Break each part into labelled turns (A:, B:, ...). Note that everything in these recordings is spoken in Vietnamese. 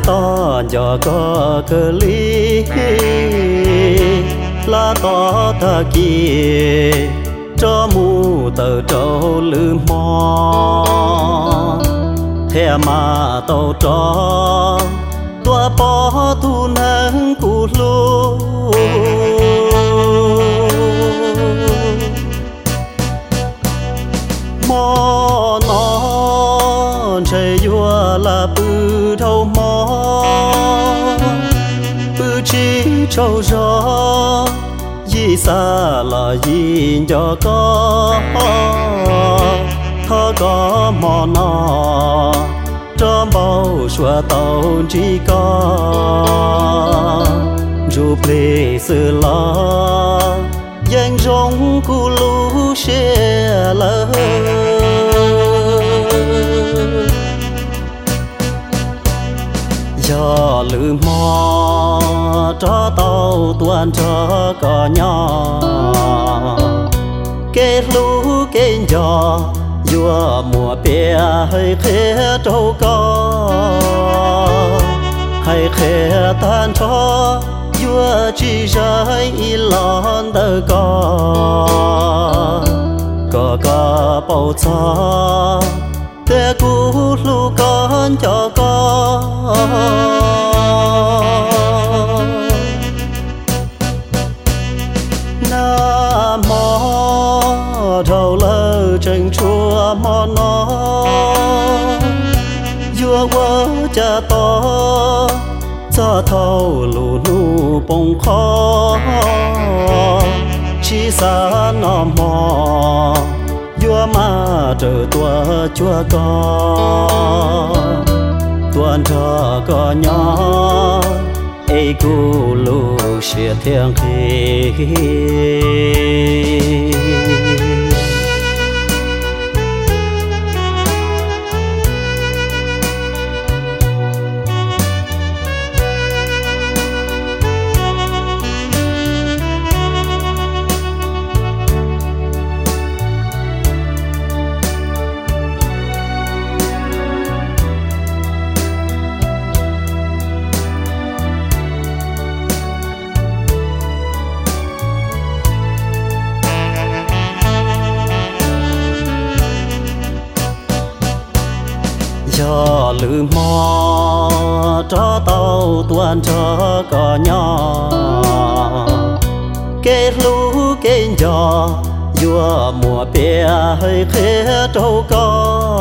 A: to cho có cơ lý là to ta kia cho mu tờ trâu lư mò. Theo mà tàu trò tua po tu nắng cụ lúa trâu gió di xa là yi cho có thơ có mò nò cho bao xua tàu chỉ có dù plê sự lo dân rong cu lũ xe lỡ do lữ mò cho tàu, tuần cho có nhỏ. Kê lũ kê nhỏ dùa mùa bia hơi khế trâu có hay khế tan cho dùa chỉ rơi lon tờ có có có bầu cho tê cú lũ con cho con mô lơ chân chua mò nó. Dua vua cha to cho thâu lù nu bông khó chi xa nó mò dua mà trở tua chua có tuan cho có nhỏ ấy cú lù xìa thiêng khí. Từ mò cho tàu tuần cho có nhỏ. Kê lũ kê nhỏ, vua mùa bia hơi khé trâu có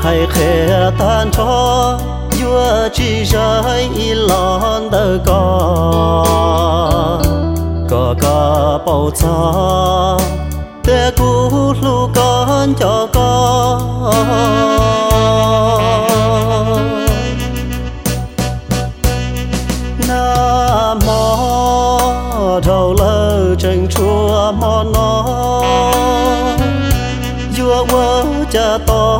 A: hay khé tan cho vua chỉ rơi lon tờ có có có bao cho tê cú lu con cho con. Nam mô đầu lơ chân chua mò nó vua vua cha to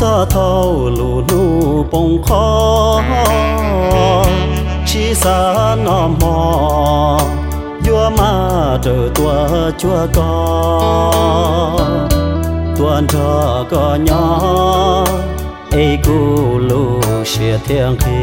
A: cho thâu lù nu bông khó chỉ xa nó mò mà trở tua chua có tuần cho có nhỏ ấy cú lu xia thiên khí.